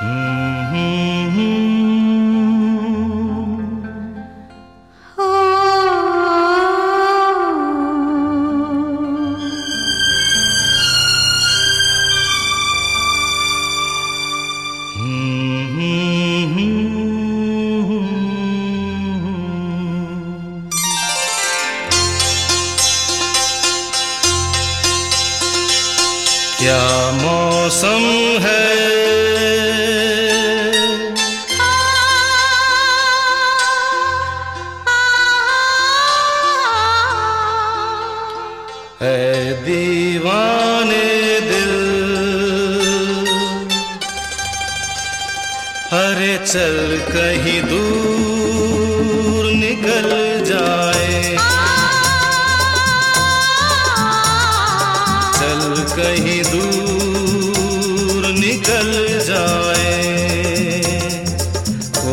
Mm. क्या मौसम है? है दीवाने दिल। अरे चल कहीं दूर निकल।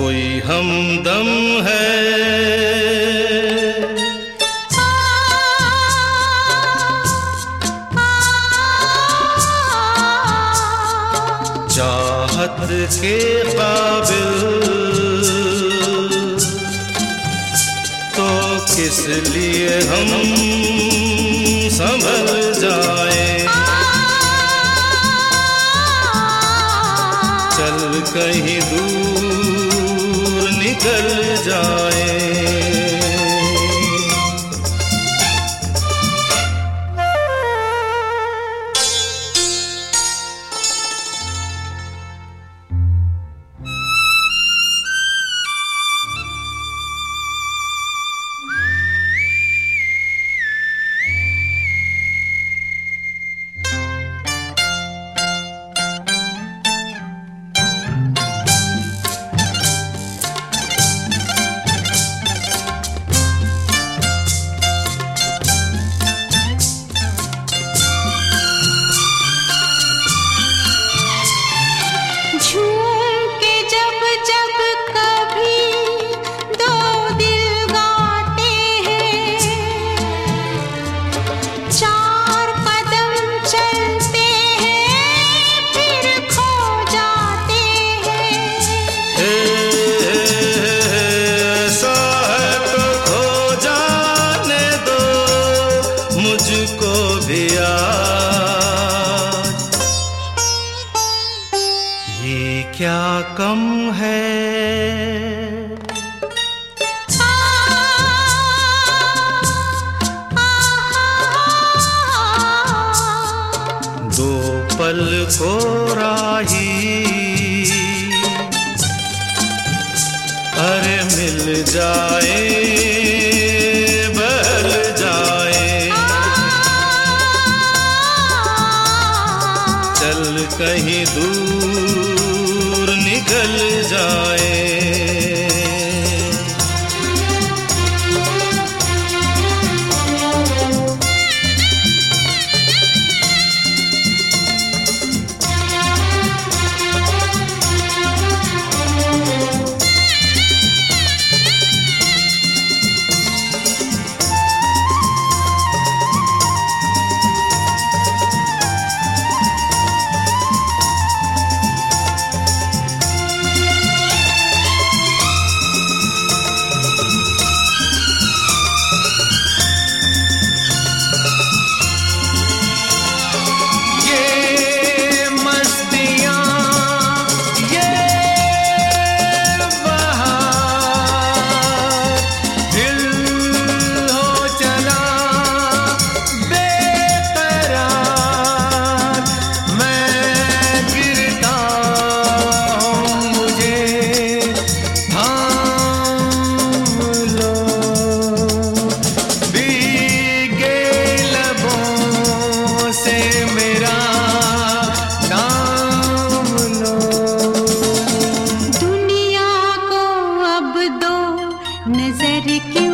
कोई हमदम है। चाहत के काबिल तो किस लिए हम संभल जाए? चल कहीं दूर निकल जाए। क्या कम है? दो पल को राही। अरे मिल जाए कहीं दूर जर की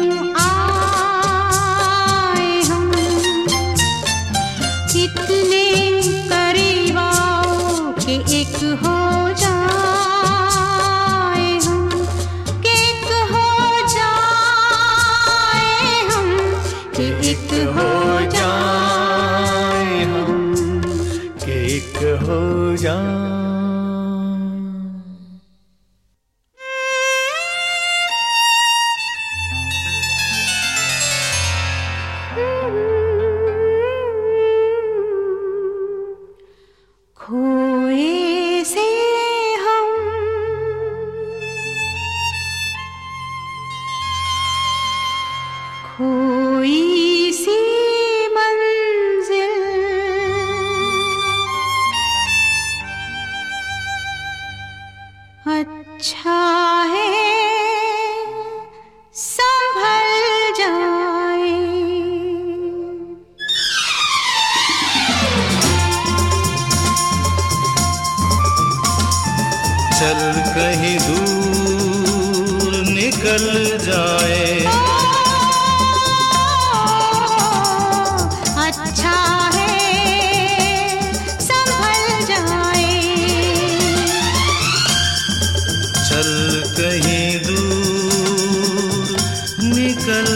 अच्छा है संभल जाए। चल कहीं दूर निकल जाए। हाँ। कहीं दूर निकल